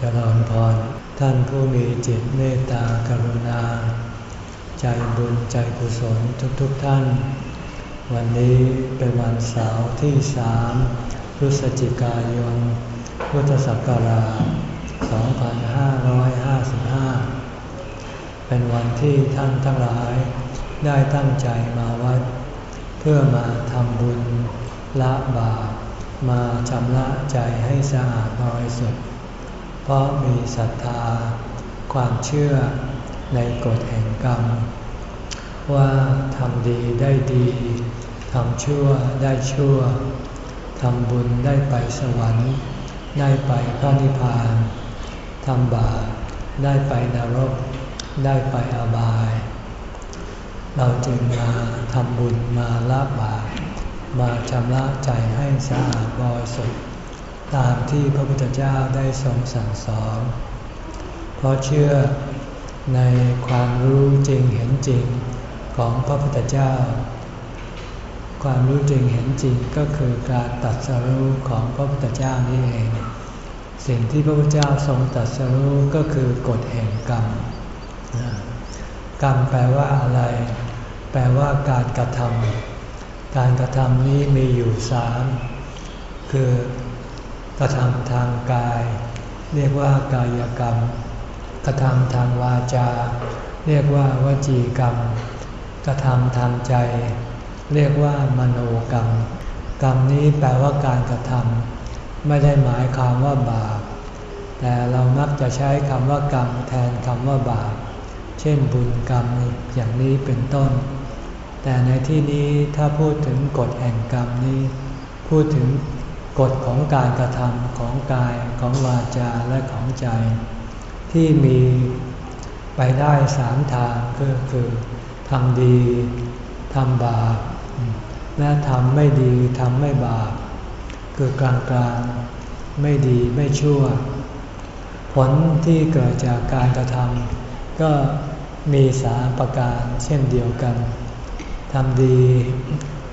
เจริญพร ท่านผู้มีจิตเมตตากรุณา ใจบุญใจกุศลทุกๆทท่าน วันนี้เป็นวันเสาร์ที่สามพฤศจิกายน พุทธศักราช 2555 เป็นวันที่ท่านทั้งหลายได้ตั้งใจมาวัด เพื่อมาทำบุญละบาปมาชำระใจให้สะอาดบริสุทธิ์ เพราะมีศรัทธา ความเชื่อในกฎแห่งกรรม ว่าทำดีได้ดีทำชั่วได้ชั่วทำบุญได้ไปสวรรค์ ได้ไปพระนิพพานทำบาปได้ไปนรก ได้ไปอบาย เราจึงมาทำบุญมาละบาปมาชำระใจให้สะอาดบริสุทธิ์ ตามที่พระพุทธเจ้าได้ทรงสั่งสอน เพราะเชื่อในความรู้จริงเห็นจริงของพระพุทธเจ้า ความรู้จริงเห็นจริงก็คือการตัดสรู้ของพระพุทธเจ้านี่เอง สิ่งที่พระพุทธเจ้าทรงตัดสรู้ก็คือกฎแห่งกรรม กรรมแปลว่าอะไร แปลว่าการกระทำการกระทำนี้มีอยู่สามคือ กระทำทางกาย เรียกว่ากายกรรม กระทำทางวาจา เรียกว่าวจีกรรม กระทำทางใจ เรียกว่ามโนกรรม กรรมนี้แปลว่าการกระทำไม่ได้หมายความว่าบาปแต่เรามักจะใช้คำว่ากรรมแทนคำว่าบาป เช่นบุญกรรมอย่างนี้เป็นต้น แต่ในที่นี้ถ้าพูดถึงกฎแห่งกรรมนี้ พูดถึง กฎของการกระทำของกายของวาจาและของใจ ที่มีไปได้สามทางก็คือทำดีทำบาปและทำไม่ดีทำไม่บาปคือกลางกลางไม่ดีไม่ชั่ว ผลที่เกิดจากการกระทำก็มีสามประการเช่นเดียวกันทำดี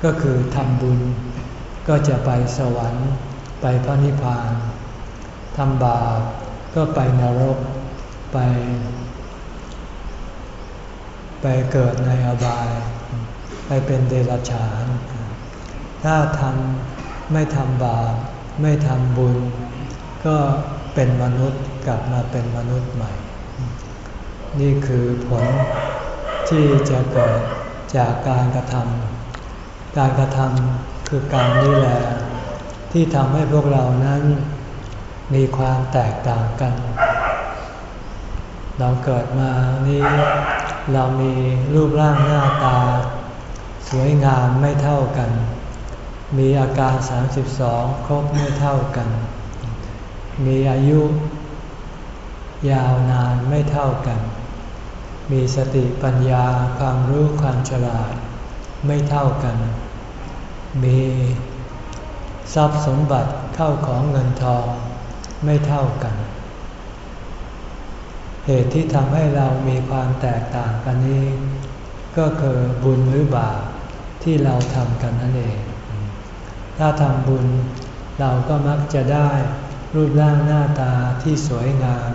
ก็คือทำบุญ ก็จะไปสวรรค์ไปพระนิพพานทำบาปก็ไปนรกไป ไปเกิดในอบาย ไปเป็นเดรัจฉาน ถ้าทำไม่ทำบาปไม่ทำบุญ ก็เป็นมนุษย์กลับมาเป็นมนุษย์ใหม่ นี่คือผลที่จะเกิดจากการกระทำการกระทำ คือการนี่แหละที่ทำให้พวกเรานั้นมีความแตกต่างกัน เราเกิดมานี้เรามีรูปร่างหน้าตา สวยงามไม่เท่ากัน มีอาการ 32 ครบไม่เท่ากัน มีอายุ ยาวนานไม่เท่ากัน มีสติปัญญาความรู้ความฉลาดไม่เท่ากัน มีทรัพย์สมบัติเข้าของเงินทองไม่เท่ากัน เหตุที่ทำให้เรามีความแตกต่างกันนี้ ก็คือบุญหรือบาปที่เราทำกันนั่นเอง ถ้าทำบุญเราก็มักจะได้รูปร่างหน้าตาที่สวยงาม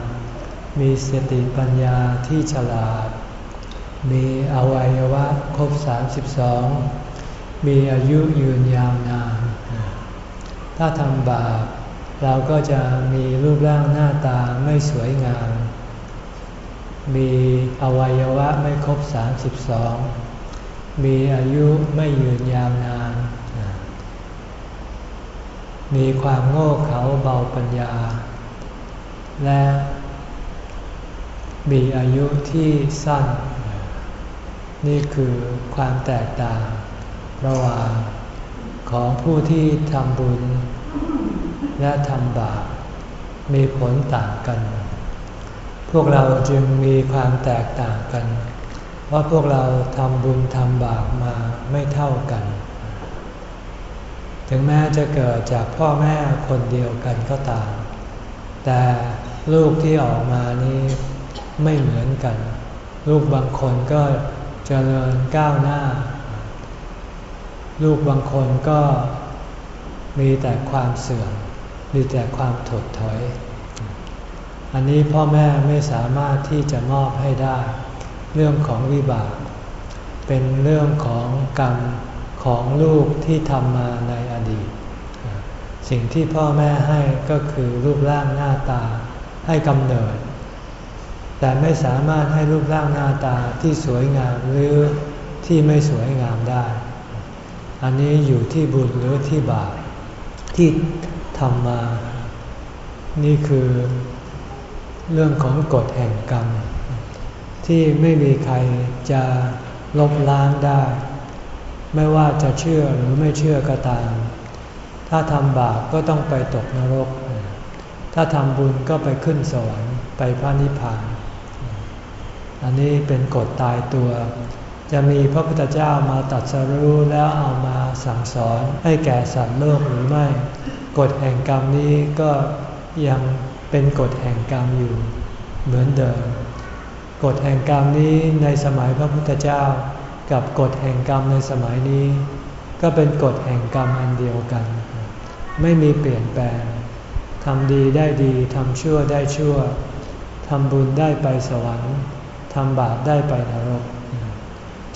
มีสติปัญญาที่ฉลาด มีอวัยวะครบ 32 มีอายุยืนยาวนาน ถ้าทำบาปเราก็จะมีรูปร่างหน้าตาไม่สวยงาม มีอวัยวะไม่ครบ 32 มีอายุไม่ยืนยาวนาน มีความโง่เขลาเบาปัญญา และมีอายุที่สั้น นี่คือความแตกต่าง ระหว่างของผู้ที่ทำบุญ และทำบาปมีผลต่างกัน พวกเราจึงมีความแตกต่างกันเพราพวกเราทำบุญทำบาปมาไม่เท่ากัน ถึงแม้จะเกิดจากพ่อแม่คนเดียวกันก็ตาม แต่ลูกที่ออกมานี้ไม่เหมือนกัน ลูกบางคนก็เจริญก้าวหน้า ลูกบางคนก็มีแต่ความเสื่อม มีแต่ความถดถอย อันนี้พ่อแม่ไม่สามารถที่จะมอบให้ได้ เรื่องของวิบาก เป็นเรื่องของกรรมของลูกที่ทำมาในอดีต สิ่งที่พ่อแม่ให้ก็คือรูปร่างหน้าตาให้กำเนิด แต่ไม่สามารถให้รูปร่างหน้าตาที่สวยงามหรือที่ไม่สวยงามได้ อันนี้อยู่ที่บุญหรือที่บาปที่ทำมา นี่คือเรื่องของกฎแห่งกรรม ที่ไม่มีใครจะลบล้างได้ ไม่ว่าจะเชื่อหรือไม่เชื่อก็ตาม ถ้าทำบาปก็ต้องไปตกนรก ถ้าทำบุญก็ไปขึ้นสวรรค์ไปพระนิพพาน อันนี้เป็นกฎตายตัว จะมีพระพุทธเจ้ามาตัดสรู้แล้วเอามาสั่งสอนให้แก่สัตว์โลกหรือไม่ กฎแห่งกรรมนี้ก็ยังเป็นกฎแห่งกรรมอยู่เหมือนเดิม กฎแห่งกรรมนี้ในสมัยพระพุทธเจ้า กับกฎแห่งกรรมในสมัยนี้ ก็เป็นกฎแห่งกรรมอันเดียวกัน ไม่มีเปลี่ยนแปลงทำดีได้ดีทำชั่วได้ชั่วทำบุญได้ไปสวรรค์ทำบาปได้ไปนรก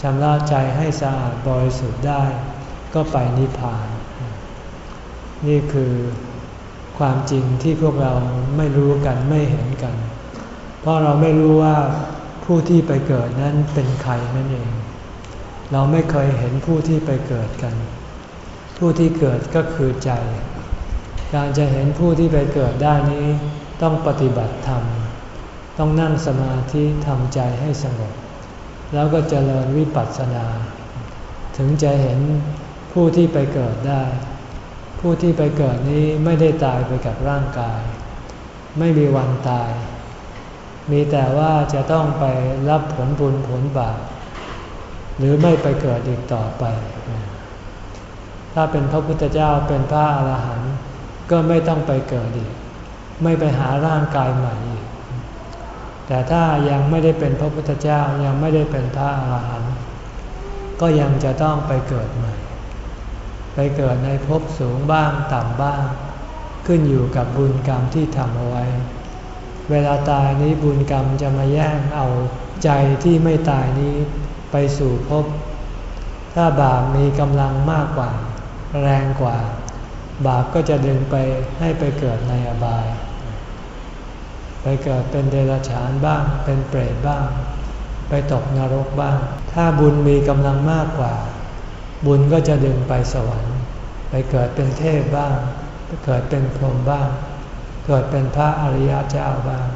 ชำระใจให้สะอาดบริสุทธิ์ได้ ก็ไปนิพพาน นี่คือความจริงที่พวกเราไม่รู้กันไม่เห็นกัน เพราะเราไม่รู้ว่าผู้ที่ไปเกิดนั้นเป็นใครนั่นเอง เราไม่เคยเห็นผู้ที่ไปเกิดกัน ผู้ที่เกิดก็คือใจ การจะเห็นผู้ที่ไปเกิดได้นี้ ต้องปฏิบัติธรรม ต้องนั่งสมาธิทำใจให้สงบ แล้วก็เจริญวิปัสสนา ถึงจะเห็นผู้ที่ไปเกิดได้ ผู้ที่ไปเกิดนี้ไม่ได้ตายไปกับร่างกาย ไม่มีวันตาย มีแต่ว่าจะต้องไปรับผลบุญผลบาปหรือไม่ไปเกิดอีกต่อไป ถ้าเป็นพระพุทธเจ้าเป็นพระอรหันต์ก็ไม่ต้องไปเกิดอีก ไม่ไปหาร่างกายใหม่อีก แต่ถ้ายังไม่ได้เป็นพระพุทธเจ้ายังไม่ได้เป็นพระอรหันต์ก็ยังจะต้องไปเกิดใหม่ ไปเกิดในภพสูงบ้างต่ำบ้าง ขึ้นอยู่กับบุญกรรมที่ทำเอาไว้ เวลาตายนี้บุญกรรมจะมาแย่งเอาใจที่ไม่ตายนี้ไปสู่ภพ ถ้าบาปมีกำลังมากกว่า แรงกว่า บาปก็จะดึงไปให้ไปเกิดในอบาย ไปเกิดเป็นเดรัจฉานบ้าง เป็นเปรตบ้าง ไปตกนรกบ้าง ถ้าบุญมีกำลังมากกว่า บุญก็จะดึงไปสวรรค์ ไปเกิดเป็นเทพบ้าง ไปเกิดเป็นพรหมบ้าง เกิดเป็นพระอริยเจ้าบ้าง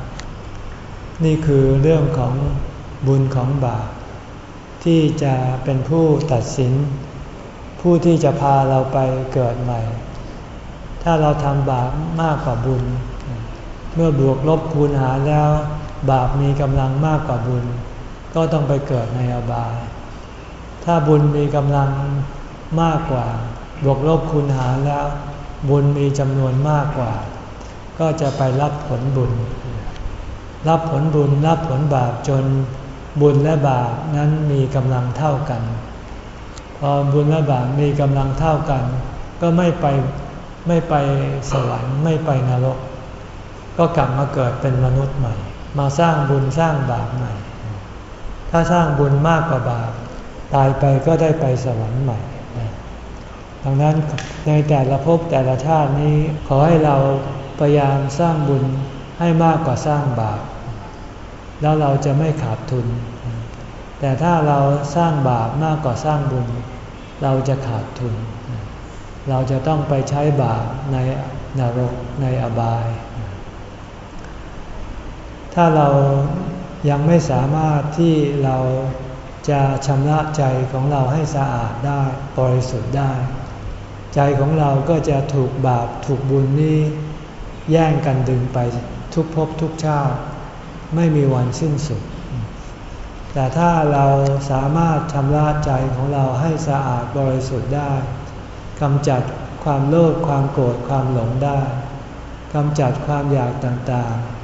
นี่คือเรื่องของบุญของบาปที่จะเป็นผู้ตัดสิน ผู้ที่จะพาเราไปเกิดใหม่ ถ้าเราทำบาปมากกว่าบุญ มื่อบวกลบคูณหาแล้ว บาปมีกำลังมากกว่าบุญ ก็ต้องไปเกิดในอบาย ถ้าบุญมีกำลังมากกว่า บวกลบคูณหารแล้ว บุญมีจำนวนมากกว่า ก็จะไปรับผลบุญ รับผลบุญรับผลบาปจนบุญและบาปนั้นมีกำลังเท่ากัน พอบุญและบาปมีกำลังเท่ากัน ก็ไม่ไปไม่ไปสวรรค์ไม่ไปนรก ก็กลับมาเกิดเป็นมนุษย์ใหม่ มาสร้างบุญสร้างบาปใหม่ ถ้าสร้างบุญมากกว่าบาปตายไปก็ได้ไปสวรรค์ใหม่ดังนั้นในแต่ละภพแต่ละชาตินี้ขอให้เราพยายามสร้างบุญให้มากกว่าสร้างบาป แล้วเราจะไม่ขาดทุน แต่ถ้าเราสร้างบาปมากกว่าสร้างบุญ เราจะขาดทุน เราจะต้องไปใช้บาปในนรกในอบาย ถ้าเรายังไม่สามารถที่เราจะชำระใจของเราให้สะอาดได้บริสุทธิ์ได้ ใจของเราก็จะถูกบาปถูกบุญนี้แย่งกันดึงไปทุกภพทุกชาติ ไม่มีวันสิ้นสุด แต่ถ้าเราสามารถชำระใจของเราให้สะอาดบริสุทธิ์ได้กำจัดความโลภความโกรธความหลงได้กำจัดความอยากต่างๆ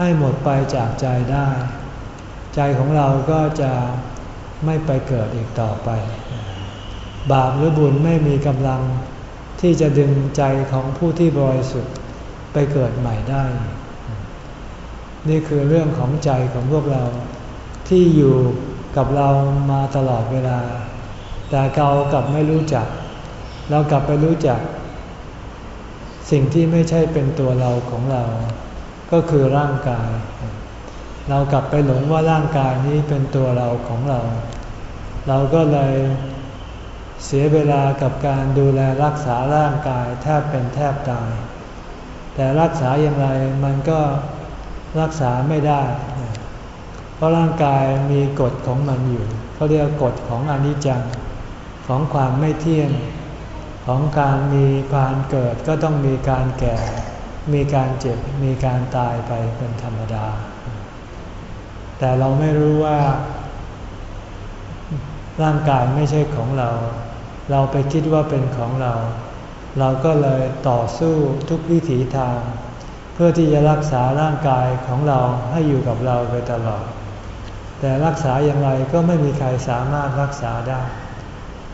ให้หมดไปจากใจได้ ใจของเราก็จะไม่ไปเกิดอีกต่อไป บาปหรือบุญไม่มีกำลังที่จะดึงใจของผู้ที่บริสุทธิ์ไปเกิดใหม่ได้ นี่คือเรื่องของใจของพวกเราที่อยู่กับเรามาตลอดเวลา แต่เรากลับไม่รู้จัก เรากลับไปรู้จัก สิ่งที่ไม่ใช่เป็นตัวเราของเรา ก็คือร่างกาย เรากลับไปหลงว่าร่างกายนี้เป็นตัวเราของเรา เราก็เลยเสียเวลากับการดูแลรักษาร่างกายแทบเป็นแทบตาย แต่รักษาอย่างไรมันก็รักษาไม่ได้ เพราะร่างกายมีกฎของมันอยู่เขาเรียกกฎของอนิจจังของความไม่เที่ยงของการมีการเกิดก็ต้องมีการแก่ มีการเจ็บมีการตายไปเป็นธรรมดา แต่เราไม่รู้ว่า ร่างกายไม่ใช่ของเรา เราไปคิดว่าเป็นของเรา เราก็เลยต่อสู้ทุกวิถีทาง เพื่อที่จะรักษาร่างกายของเราให้อยู่กับเราไปตลอด แต่รักษาอย่างไรก็ไม่มีใครสามารถรักษาได้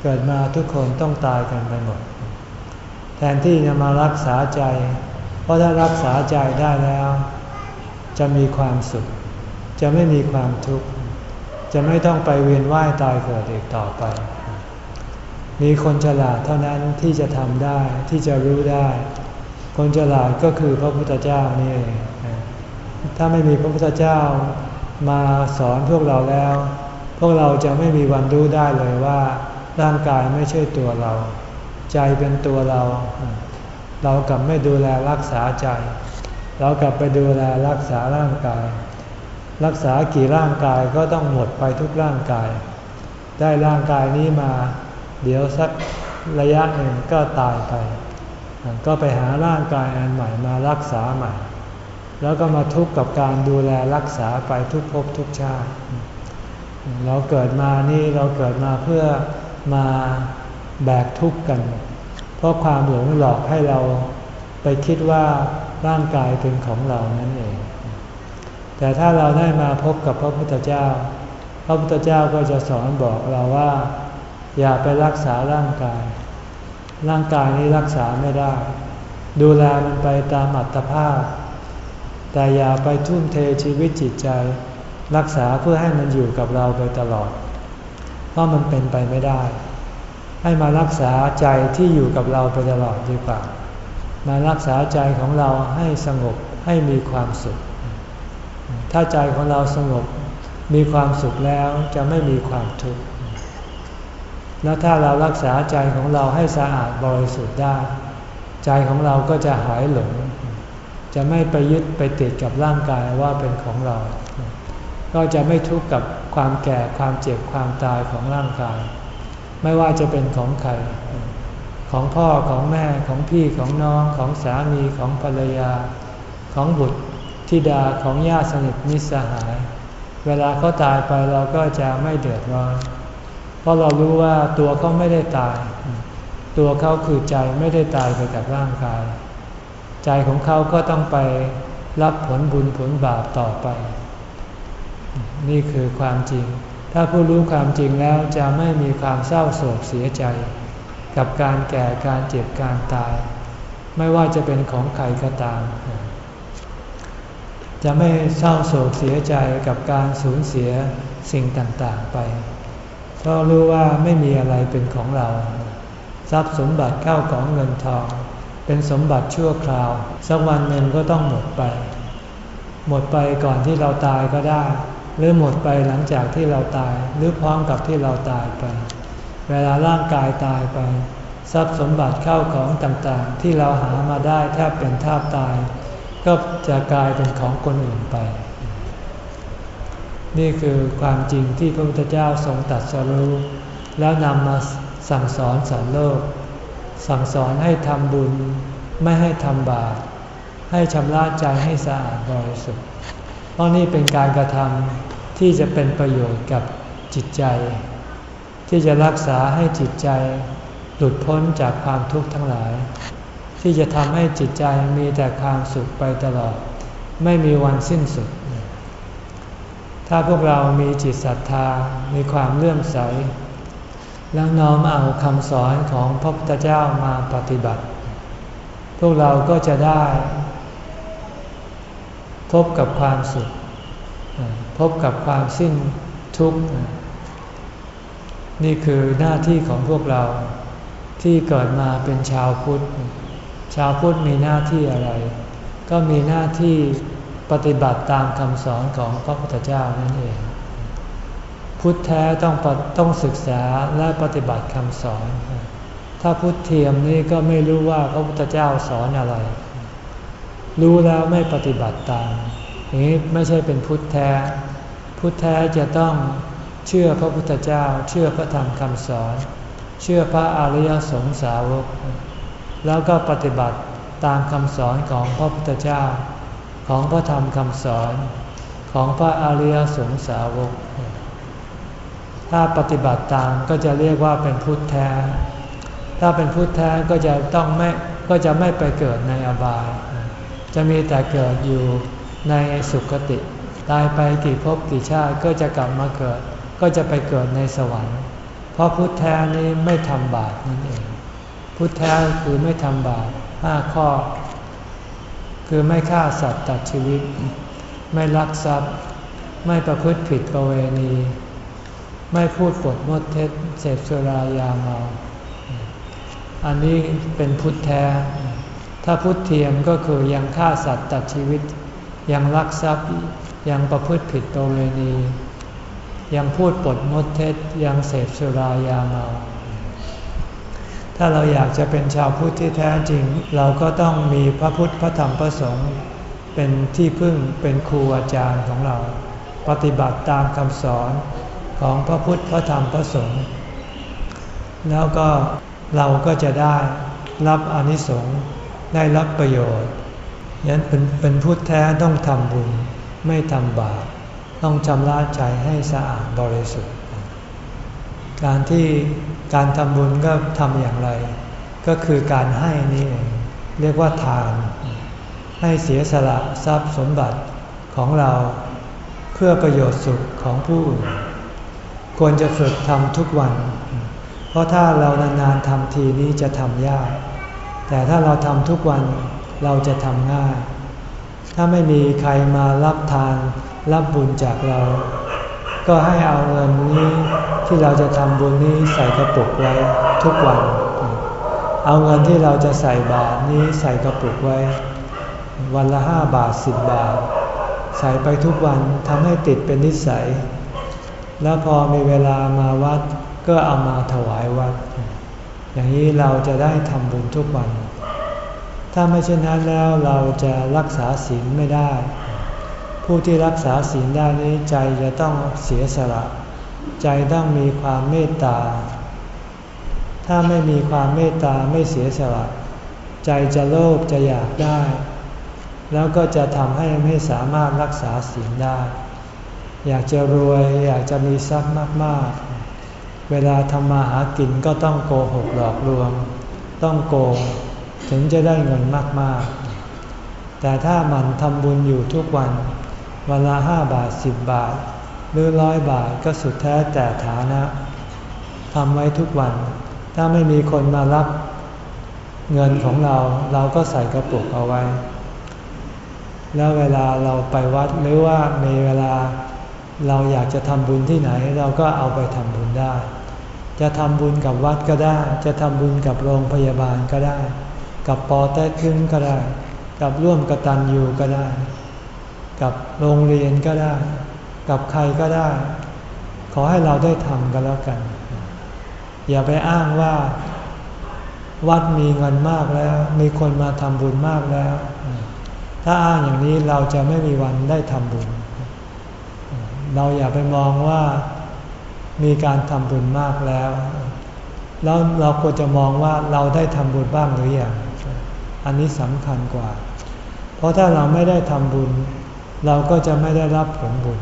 เกิดมาทุกคนต้องตายกันไปหมด แทนที่จะมารักษาใจ เพราะถ้ารักษาใจได้แล้ว จะมีความสุข จะไม่มีความทุกข์ จะไม่ต้องไปเวียนว่ายตายเกิดอีกต่อไป มีคนฉลาดเท่านั้นที่จะทำได้ที่จะรู้ได้ คนฉลาดก็คือพระพุทธเจ้านี่เองถ้าไม่มีพระพุทธเจ้ามาสอนพวกเราแล้ว พวกเราจะไม่มีวันรู้ได้เลยว่า ร่างกายไม่ใช่ตัวเรา ใจเป็นตัวเรา เรากลับไม่ดูแลรักษาใจ เรากลับไปดูแลรักษาร่างกาย รักษากี่ร่างกายก็ต้องหมดไปทุกร่างกาย ได้ร่างกายนี้มา เดี๋ยวสักระยะหนึ่งก็ตายไป ก็ไปหาร่างกายอันใหม่มารักษาใหม่ แล้วก็มาทุกข์กับการดูแลรักษาไปทุกภพทุกชาติ เราเกิดมานี่เราเกิดมาเพื่อมาแบกทุกข์กัน เพราะความหลงหลอกให้เราไปคิดว่าร่างกายเป็นของเรานั่นเอง แต่ถ้าเราได้มาพบกับพระพุทธเจ้า พระพุทธเจ้าก็จะสอนบอกเราว่า อย่าไปรักษาร่างกาย ร่างกายนี้รักษาไม่ได้ ดูแลมันไปตามอัตภาพ แต่อย่าไปทุ่มเทชีวิตจิตใจ รักษาเพื่อให้มันอยู่กับเราไปตลอด เพราะมันเป็นไปไม่ได้ ให้มารักษาใจที่อยู่กับเราไปตลอดดีกว่า มารักษาใจของเราให้สงบให้มีความสุข ถ้าใจของเราสงบมีความสุขแล้วจะไม่มีความทุกข์ แล้วถ้าเรารักษาใจของเราให้สะอาดบริสุทธิ์ได้ ใจของเราก็จะหายหลง จะไม่ไปยึดไปติดกับร่างกายว่าเป็นของเรา ก็จะไม่ทุกข์กับความแก่ความเจ็บความตายของร่างกาย ไม่ว่าจะเป็นของใคร ของพ่อของแม่ของพี่ของน้องของสามีของภรรยา ของบุตรธิดาของญาติสนิทมิตรสหาย เวลาเขาตายไปเราก็จะไม่เดือดร้อน เพราะเรารู้ว่าตัวเขาไม่ได้ตาย ตัวเขาคือใจไม่ได้ตายไปกับร่างกาย ใจของเขาก็ต้องไปรับผลบุญผลบาปต่อไป นี่คือความจริง ถ้าผู้รู้ความจริงแล้วจะไม่มีความเศร้าโศกเสียใจ กับการแก่การเจ็บการตาย ไม่ว่าจะเป็นของใครก็ตาม จะไม่เศร้าโศกเสียใจกับการสูญเสียสิ่งต่างๆไป เพราะรู้ว่าไม่มีอะไรเป็นของเรา ทรัพย์สมบัติเข้าของเงินทอง เป็นสมบัติชั่วคราว สักวันหนึ่งก็ต้องหมดไป หมดไปก่อนที่เราตายก็ได้ หรือหมดไปหลังจากที่เราตายหรือพร้อมกับที่เราตายไป เวลาร่างกายตายไป ทรัพย์สมบัติเข้าของต่างๆ ที่เราหามาได้แทบเป็นทาบตาย ก็จะกลายเป็นของคนอื่นไป นี่คือความจริงที่พระพุทธเจ้าทรงตัดสรู้แล้วนำมาสั่งสอนสอนโลก สั่งสอนให้ทำบุญไม่ให้ทำบาปให้ชำระใจให้สะอาดบริสุทธิ์ เพราะนี่เป็นการกระทำที่จะเป็นประโยชน์กับจิตใจ ที่จะรักษาให้จิตใจหลุดพ้นจากความทุกข์ทั้งหลาย ที่จะทำให้จิตใจมีแต่ความสุขไปตลอด ไม่มีวันสิ้นสุด ถ้าพวกเรามีจิตศรัทธา มีความเลื่อมใส แล้วน้อมเอาคำสอนของพระพุทธเจ้ามาปฏิบัติ พวกเราก็จะได้ พบกับความสุข พบกับความสิ้นทุกข์ นี่คือหน้าที่ของพวกเราที่เกิดมาเป็นชาวพุทธ ชาวพุทธมีหน้าที่อะไร ก็มีหน้าที่ปฏิบัติตามคำสอนของพระพุทธเจ้านั่นเอง พุทธแท้ต้องต้องศึกษาและปฏิบัติคำสอน ถ้าพุทธเทียมนี่ก็ไม่รู้ว่าพระพุทธเจ้าสอนอะไร รู้แล้วไม่ปฏิบัติตามอย่างนี้ไม่ใช่เป็นพุทธแท้ พุทธแท้จะต้องเชื่อพระพุทธเจ้า เชื่อพระธรรมคำสอน เชื่อพระอริยสงสาวก แล้วก็ปฏิบัติตามคำสอนของพระพุทธเจ้า ของพระธรรมคำสอนของพระอริยสงสาวก ถ้าปฏิบัติตามก็จะเรียกว่าเป็นพุทธแท้ ถ้าเป็นพุทธแท้ก็จะต้องไม่ก็จะไม่ไปเกิดในอบาย จะมีแต่เกิดอยู่ในสุคติ ตายไปกี่ภพกี่ชาติก็จะกลับมาเกิด ก็จะไปเกิดในสวรรค์ เพราะพุทธแท้นี้ไม่ทำบาปนั่นเอง พุทธแท้คือไม่ทำบาปห้าข้อ คือไม่ฆ่าสัตว์ตัดชีวิต ไม่ลักทรัพย์ ไม่ประพฤติผิดประเวณี ไม่พูดปดมดเท็จเสพสุรายาเมา อันนี้เป็นพุทธแท้ ถ้าพุทธเทียมก็คือยังฆ่าสัตว์ตัดชีวิต ยังลักทรัพย์ยังประพฤติผิดประเวณี ยังพูดปดมดเท็จยังเสพสุรายาเมาถ้าเราอยากจะเป็นชาวพุทธที่แท้จริง เราก็ต้องมีพระพุทธพระธรรมพระสงฆ์เป็นที่พึ่งเป็นครูอาจารย์ของเรา ปฏิบัติตามคำสอนของพระพุทธพระธรรมพระสงฆ์แล้วก็เราก็จะได้รับอนิสงส์ ได้รับประโยชน์ยันเป็นเป็นพุทธแท้ต้องทำบุญไม่ทำบาปต้องชำระใจให้สะอาดบริสุทธิ์ การที่การทำบุญก็ทำอย่างไร ก็คือการให้นี่เองเรียกว่าทาน ให้เสียสละทรัพย์สมบัติของเราเพื่อประโยชน์สุขของผู้อื่นควรจะฝึกทำทุกวัน เพราะถ้าเรานานๆทำทีนี้จะทำยาก แต่ถ้าเราทำทุกวันเราจะทำง่าย ถ้าไม่มีใครมารับทานรับบุญจากเรา ก็ให้เอาเงินนี้ที่เราจะทำบุญนี้ใส่กระปุกไว้ทุกวัน เอาเงินที่เราจะใส่บาทนี้ใส่กระปุกไว้ วันละห้าบาทสิบบาท ใส่ไปทุกวันทำให้ติดเป็นนิสัย แล้วพอมีเวลามาวัดก็เอามาถวายวัด อย่างนี้เราจะได้ทำบุญทุกวัน ถ้าไม่เช่นนั้นแล้วเราจะรักษาศีลไม่ได้ ผู้ที่รักษาศีลได้นี้ใจจะต้องเสียสละ ใจต้องมีความเมตตา ถ้าไม่มีความเมตตาไม่เสียสละ ใจจะโลภจะอยากได้ แล้วก็จะทำให้ไม่สามารถรักษาศีลได้ อยากจะรวยอยากจะมีทรัพย์มากๆ เวลาทำมาหากินก็ต้องโกหกหลอกลวง ต้องโกงถึงจะได้เงินมากๆ แต่ถ้ามันทำบุญอยู่ทุกวัน วันละห้าบาทสิบบาท หรือร้อยบาทก็สุดแท้แต่ฐานะทำไว้ทุกวัน ถ้าไม่มีคนมารับเงินของเราเราก็ใส่กระปุกเอาไว้ แล้วเวลาเราไปวัดหรือว่ามีเวลา เราอยากจะทำบุญที่ไหนเราก็เอาไปทำบุญได้ จะทำบุญกับวัดก็ได้ จะทำบุญกับโรงพยาบาลก็ได้ กับปอแต้ขึ้นก็ได้ กับร่วมกตันยูก็ได้ กับโรงเรียนก็ได้ กับใครก็ได้ ขอให้เราได้ทำกันแล้วกัน อย่าไปอ้างว่า วัดมีเงินมากแล้ว มีคนมาทำบุญมากแล้ว ถ้าอ้างอย่างนี้เราจะไม่มีวันได้ทำบุญ เราอย่าไปมองว่ามีการทำบุญมากแล้ว แล้วเราควรจะมองว่าเราได้ทำบุญบ้างหรืออยัง อันนี้สำคัญกว่า เพราะถ้าเราไม่ได้ทำบุญ เราก็จะไม่ได้รับผลบุญ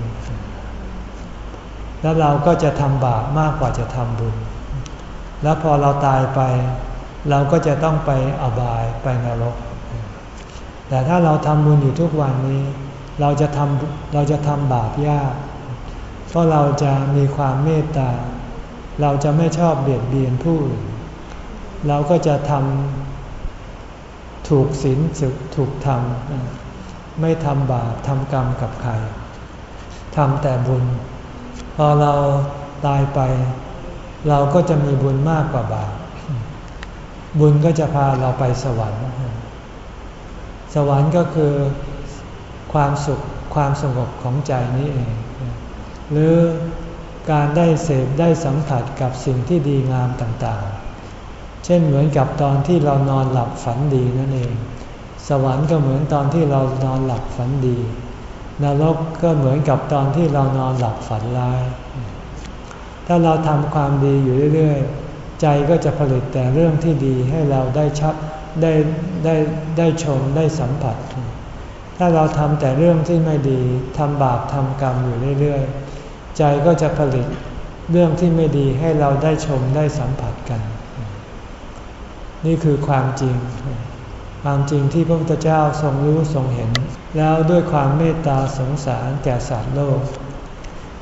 แล้วเราก็จะทำบาปมากกว่าจะทำบุญ แล้วพอเราตายไป เราก็จะต้องไปอบายไปนรก แต่ถ้าเราทำบุญอยู่ทุกวันนี้ เราจะทำเราจะทำบาปยาก เพราะเราจะมีความเมตตา เราจะไม่ชอบเบียดเบียนผู้อื่น เราก็จะทำถูกศีลถูกธรรม ไม่ทำบาปทำกรรมกับใครทำแต่บุญ พอเราตายไป เราก็จะมีบุญมากกว่าบาป บุญก็จะพาเราไปสวรรค์ สวรรค์ก็คือความสุขความสงบของใจนี้เอง หรือการได้เสพได้สัมผัสกับสิ่งที่ดีงามต่างๆ เช่นเหมือนกับตอนที่เรานอนหลับฝันดีนั่นเอง สวรรค์ก็เหมือนตอนที่เรานอนหลับฝันดี นรกก็เหมือนกับตอนที่เรานอนหลับฝันร้าย ถ้าเราทำความดีอยู่เรื่อยๆ ใจก็จะผลิตแต่เรื่องที่ดีให้เราได้ชับได้ได้ได้ชมได้สัมผัส ถ้าเราทำแต่เรื่องที่ไม่ดีทำบาปทำกรรมอยู่เรื่อยๆ ใจก็จะผลิตเรื่องที่ไม่ดีให้เราได้ชมได้สัมผัสกัน นี่คือความจริง ความจริงที่พระพุทธเจ้าทรงรู้ทรงเห็น แล้วด้วยความเมตตาสงสารแก่สัตว์โลก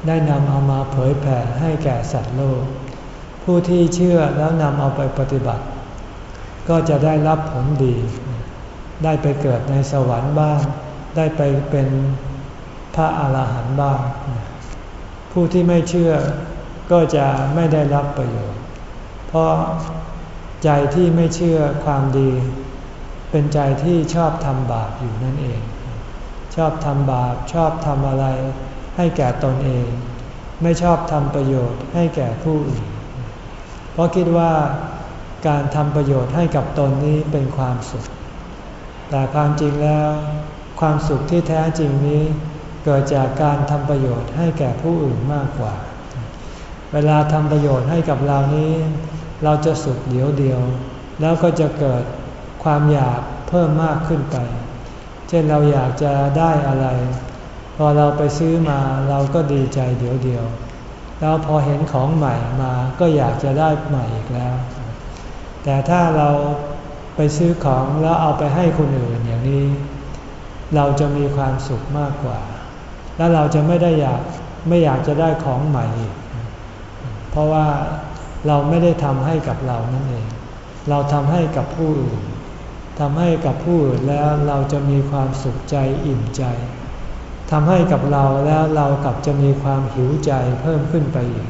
ได้นำเอามาเผยแผ่ให้แก่สัตว์โลก ผู้ที่เชื่อแล้วนำเอาไปปฏิบัติ ก็จะได้รับผลดี ได้ไปเกิดในสวรรค์บ้าง ได้ไปเป็นพระอาหารหันต์บ้าง ผู้ที่ไม่เชื่อก็จะไม่ได้รับประโยชน์ เพราะใจที่ไม่เชื่อความดี เป็นใจที่ชอบทำบาปอยู่นั่นเอง ชอบทำบาปชอบทำอะไรให้แก่ตนเอง ไม่ชอบทำประโยชน์ให้แก่ผู้อื่น เพราะคิดว่าการทำประโยชน์ให้กับตนนี้เป็นความสุข แต่ความจริงแล้ว ความสุขที่แท้จริงนี้ เกิดจากการทำประโยชน์ให้แก่ผู้อื่นมากกว่า เวลาทำประโยชน์ให้กับเรานี้ เราจะสุขเดียวเดียว แล้วก็จะเกิดความอยากเพิ่มมากขึ้นไป เช่นเราอยากจะได้อะไร พอเราไปซื้อมาเราก็ดีใจเดียวเดียว แล้วพอเห็นของใหม่มาก็อยากจะได้ใหม่อีกแล้ว แต่ถ้าเราไปซื้อของแล้วเอาไปให้คนอื่นอย่างนี้ เราจะมีความสุขมากกว่า แล้วเราจะไม่ได้อยากไม่อยากจะได้ของใหม่อีกเพราะว่าเราไม่ได้ทำให้กับเรานั่นเอง เราทำให้กับผู้อื่นทำให้กับผู้อื่นแล้วเราจะมีความสุขใจอิ่มใจทำให้กับเราแล้วเรากลับจะมีความหิวใจเพิ่มขึ้นไปอีก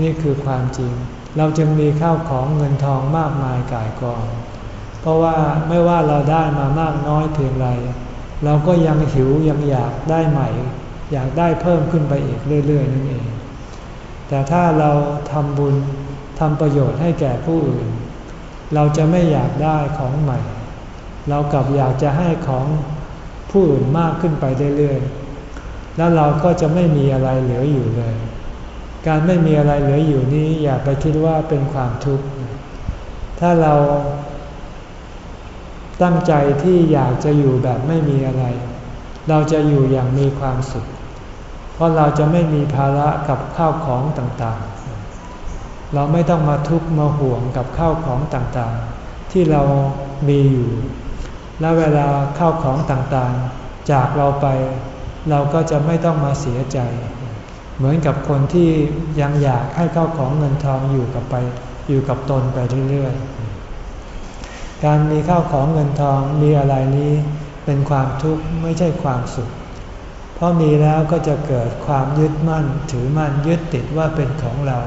นี่คือความจริง เราจึงมีข้าวของเงินทองมากมายกายกอง เพราะว่าไม่ว่าเราได้มามากน้อยเพียงไร เราก็ยังหิวยังอยากได้ใหม่ อยากได้เพิ่มขึ้นไปอีกเรื่อย ๆ นั่นเอง แต่ถ้าเราทำบุญทำประโยชน์ให้แก่ผู้อื่น เราจะไม่อยากได้ของใหม่ เรากลับอยากจะให้ของผู้อื่นมากขึ้นไปเรื่อยๆแล้วเราก็จะไม่มีอะไรเหลืออยู่เลย การไม่มีอะไรเหลืออยู่นี้อย่าไปคิดว่าเป็นความทุกข์ถ้าเรา ตั้งใจที่อยากจะอยู่แบบไม่มีอะไร เราจะอยู่อย่างมีความสุข เพราะเราจะไม่มีภาระกับข้าวของต่างๆ เราไม่ต้องมาทุกข์มาห่วงกับข้าวของต่างๆ ที่เรามีอยู่ และเวลาข้าวของต่างๆ จากเราไป เราก็จะไม่ต้องมาเสียใจ เหมือนกับคนที่ยังอยากให้ข้าวของเงินทองอยู่กับไป อยู่กับตนไปเรื่อยๆ การมีข้าวของเงินทองมีอะไรนี้เป็นความทุกข์ไม่ใช่ความสุข เพราะมีแล้วก็จะเกิดความยึดมั่น ถือมั่นยึดติดว่าเป็นของเรา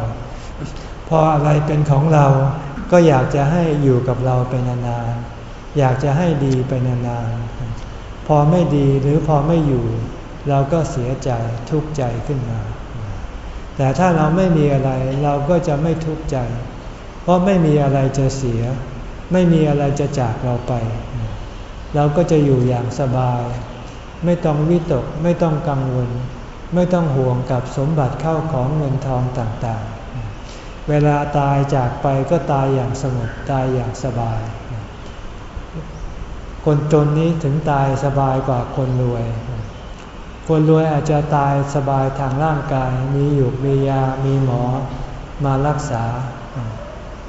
พออะไรเป็นของเรา ก็อยากจะให้อยู่กับเราไปนานๆ อยากจะให้ดีไปนานๆ พอไม่ดีหรือพอไม่อยู่ เราก็เสียใจทุกข์ใจขึ้นมา แต่ถ้าเราไม่มีอะไรเราก็จะไม่ทุกข์ใจ เพราะไม่มีอะไรจะเสีย ไม่มีอะไรจะจากเราไป เราก็จะอยู่อย่างสบาย ไม่ต้องวิตกไม่ต้องกังวล ไม่ต้องห่วงกับสมบัติเข้าของเงินทองต่างๆ เวลาตายจากไปก็ตายอย่างสงบตายอย่างสบาย คนจนนี้ถึงตายสบายกว่าคนรวย คนรวยอาจจะตายสบายทางร่างกายมีอยู่มียามีหมอมารักษา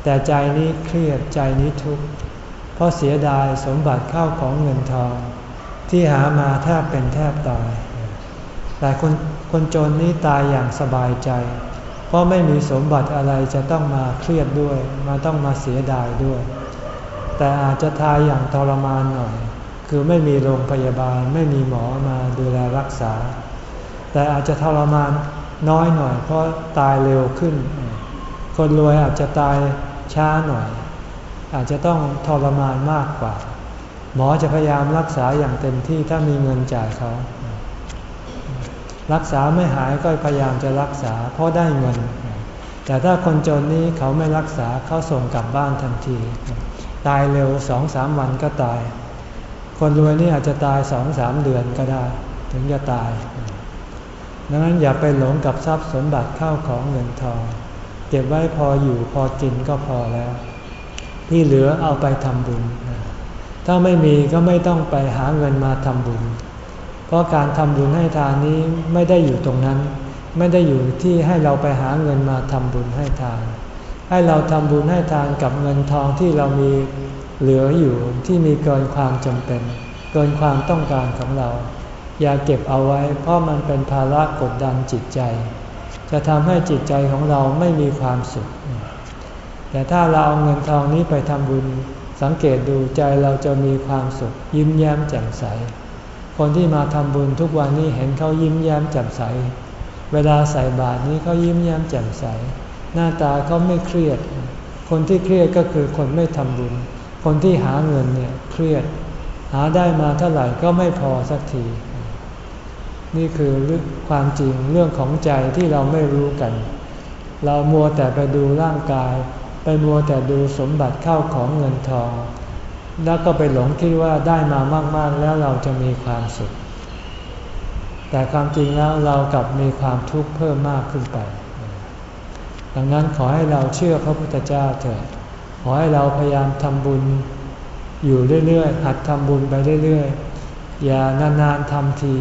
แต่ใจนี้เครียดใจนี้ทุกข์เพราะเสียดายสมบัติเข้าของเงินทอง ที่หามาแทบเป็นแทบตาย แต่คนคนจนนี้ตายอย่างสบายใจ เพราะไม่มีสมบัติอะไรจะต้องมาเครียดด้วย มาต้องมาเสียดายด้วย แต่อาจจะทายอย่างทรมานหน่อย คือไม่มีโรงพยาบาลไม่มีหมอมาดูแลรักษา แต่อาจจะทรมานน้อยหน่อยเพราะตายเร็วขึ้น คนรวยอาจจะตาย ช้าหน่อย อาจจะต้องทรมานมากกว่า หมอจะพยายามรักษาอย่างเต็มที่ถ้ามีเงินจ่ายเขา รักษาไม่หายก็พยายามจะรักษาเพราะได้เงิน แต่ถ้าคนจนนี้เขาไม่รักษาเขาส่งกลับบ้านทันที ตายเร็วสองสามวันก็ตาย คนรวยนี่อาจจะตายสองสามเดือนก็ได้ ถึงจะตายดังนั้นอย่าไปหลงกับทรัพย์สมบัติเข้าของเงินทอง เก็บไว้พออยู่พอกินก็พอแล้ว ที่เหลือเอาไปทำบุญ ถ้าไม่มีก็ไม่ต้องไปหาเงินมาทำบุญ เพราะการทำบุญให้ทานนี้ไม่ได้อยู่ตรงนั้น ไม่ได้อยู่ที่ให้เราไปหาเงินมาทำบุญให้ทาน ให้เราทำบุญให้ทานกับเงินทองที่เรามีเหลืออยู่ที่มีเกินความจำเป็น เกินความต้องการของเรา อย่าเก็บเอาไว้เพราะมันเป็นภาระกดดันจิตใจ จะทำให้จิตใจของเราไม่มีความสุข แต่ถ้าเราเอาเงินทองนี้ไปทำบุญสังเกตดูใจเราจะมีความสุข ยิ้มแย้มแจ่มใส คนที่มาทำบุญทุกวันนี้เห็นเขายิ้มแย้มแจ่มใส เวลาใส่บาตรนี้เขายิ้มแย้มแจ่มใส หน้าตาเขาไม่เครียด คนที่เครียดก็คือคนไม่ทำบุญ คนที่หาเงินเนี่ยเครียด หาได้มาเท่าไหร่ก็ไม่พอสักที นี่คือเรื่องความจริงเรื่องของใจที่เราไม่รู้กัน เรามัวแต่ไปดูร่างกาย ไปมัวแต่ดูสมบัติเข้าของเงินทอง แล้วก็ไปหลงคิดว่าได้มามาก ๆ แล้วเราจะมีความสุข แต่ความจริงแล้วเรากลับมีความทุกข์เพิ่มมากขึ้นไป ดังนั้นขอให้เราเชื่อพระพุทธเจ้าเถิด ขอให้เราพยายามทำบุญอยู่เรื่อยๆ หัดทำบุญไปเรื่อยๆ อย่านานๆทำที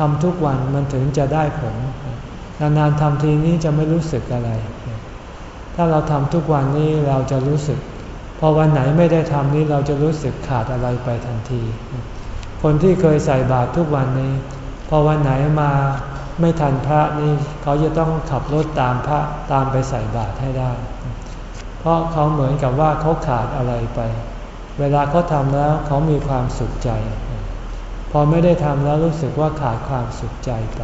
ทำทุกวันมันถึงจะได้ผล นานๆทำทีนี้จะไม่รู้สึกอะไร ถ้าเราทำทุกวันนี้เราจะรู้สึก พอวันไหนไม่ได้ทำนี้เราจะรู้สึกขาดอะไรไปทันที คนที่เคยใส่บาตรทุกวันนี้ พอวันไหนมาไม่ทันพระนี่เขาจะต้องขับรถตามพระตามไปใส่บาตรให้ได้ เพราะเขาเหมือนกับว่าเขาขาดอะไรไป เวลาเขาทำแล้วเขามีความสุขใจ พอไม่ได้ทำแล้วรู้สึกว่าขาดความสุขใจไป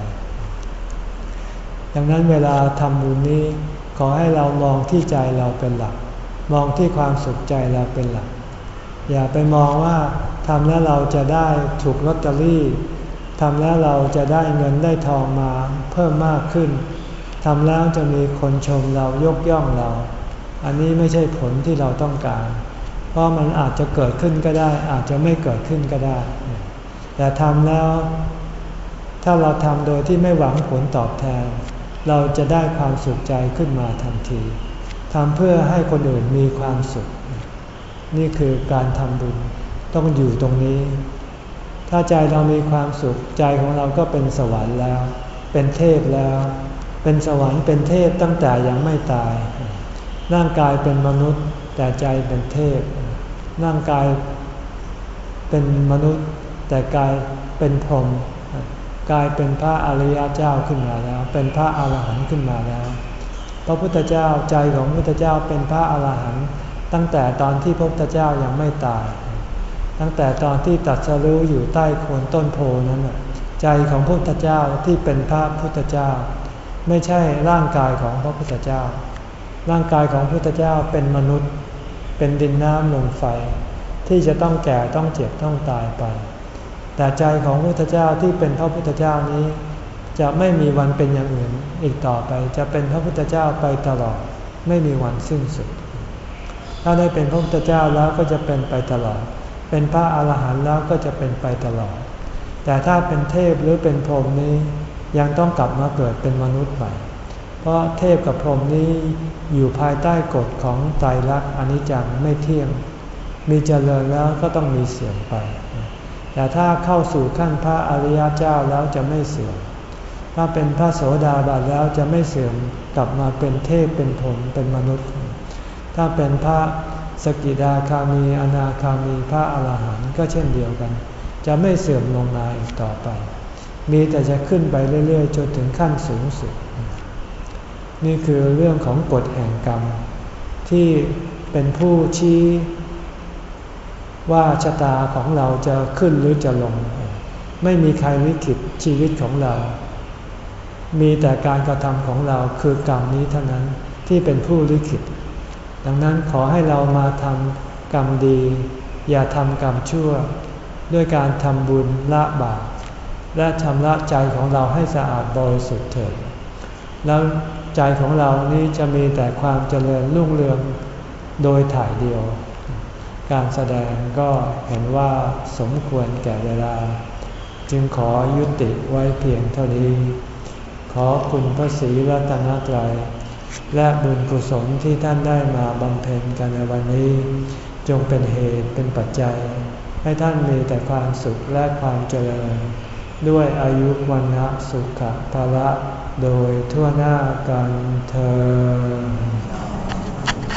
ดังนั้นเวลาทำบุญนี้ขอให้เรามองที่ใจเราเป็นหลัก มองที่ความสุขใจเราเป็นหลัก อย่าไปมองว่าทำแล้วเราจะได้ถูกลอตเตอรี่ทำแล้วเราจะได้เงินได้ทองมาเพิ่มมากขึ้นทำแล้วจะมีคนชมเรายกย่องเรา อันนี้ไม่ใช่ผลที่เราต้องการ เพราะมันอาจจะเกิดขึ้นก็ได้ อาจจะไม่เกิดขึ้นก็ได้ แต่ทำแล้ว ถ้าเราทำโดยที่ไม่หวังผลตอบแทน เราจะได้ความสุขใจขึ้นมาทันทีทำเพื่อให้คนอื่นมีความสุข นี่คือการทำบุญต้องอยู่ตรงนี้ ถ้าใจเรามีความสุขใจของเราก็เป็นสวรรค์แล้ว เป็นเทพแล้ว เป็นสวรรค์เป็นเทพตั้งแต่ยังไม่ตาย ร่างกายเป็นมนุษย์ แต่ใจเป็นเทพ ร่างกายเป็นมนุษย์ แต่กายเป็นพรหมกายเป็นพระอริยเจ้าขึ้นมาแล้ว เป็นพระอาหารหันต์ขึ้นมาแล้ว พระพุทธเจ้าใจของพระพุทธเจ้าเป็นพระอาหารหันต์ตั้งแต่ตอนที่พระพุทธเจ้ายังไม่ตาย ตั้งแต่ตอนที่ตัดสรู้อยู่ใต้โคนต้นโพนั้นใจของพระพุทธเจ้าที่เป็นพระพุทธเจ้า ไม่ใช่ร่างกายของพระพุทธเจ้า ร่างกายของพระพุทธเจ้าเป็นมนุษย์ เป็นดินน้ำลมไฟ ที่จะต้องแก่ต้องเจ็บต้องตายไป แต่ใจของพระพุทธเจ้าที่เป็นพระพุทธเจ้านี้ จะไม่มีวันเป็นอย่างอื่นอีกต่อไป จะเป็นพระพุทธเจ้าไปตลอด ไม่มีวันสิ้นสุด ถ้าได้เป็นพระพุทธเจ้าแล้วก็จะเป็นไปตลอด เป็นพระอาหารหันต์แล้วก็จะเป็นไปตลอด แต่ถ้าเป็นเทพหรือเป็นพรหมนี้ ยังต้องกลับมาเกิดเป็นมนุษย์ใหม่ เพราะเทพกับพรหมนี้อยู่ภายใต้กฎของไตรลักษณ์อนิจจังไม่เที่ยง มีเจริญแล้วก็ต้องมีเสื่อมไป แต่ถ้าเข้าสู่ขั้นพระอริยเจ้าแล้วจะไม่เสื่อม ถ้าเป็นพระโสดาบันแล้วจะไม่เสื่อมกลับมาเป็นเทพเป็นพรหมเป็นมนุษย์ ถ้าเป็นพระสกิดาคามีอนาคามีพระอรหันต์ก็เช่นเดียวกัน จะไม่เสื่อมลงมาอีกต่อไป มีแต่จะขึ้นไปเรื่อยๆจนถึงขั้นสูงสุด นี่คือเรื่องของกฎแห่งกรรม ที่เป็นผู้ชี้ ว่าชะตาของเราจะขึ้นหรือจะลง ไม่มีใครลิขิตชีวิตของเรา มีแต่การกระทำของเราคือกรรมนี้เท่านั้นที่เป็นผู้ลิขิต ดังนั้นขอให้เรามาทำกรรมดี อย่าทำกรรมชั่ว ด้วยการทำบุญละบาปและชำระใจของเราให้สะอาดบริสุทธิ์เถิดแล้วใจของเรานี้จะมีแต่ความเจริญรุ่งเรืองโดยถ่ายเดียว การแสดงก็เห็นว่าสมควรแก่เวลา จึงขอยุติไว้เพียงเท่านี้ ขอคุณพระศรีรัตนตรัย และบุญกุศลที่ท่านได้มาบำเพ็ญกันในวันนี้ จงเป็นเหตุเป็นปัจจัย ให้ท่านมีแต่ความสุขและความเจริญ ด้วยอายุวันนะสุขภาละโดยทั่วหน้ากันเธอ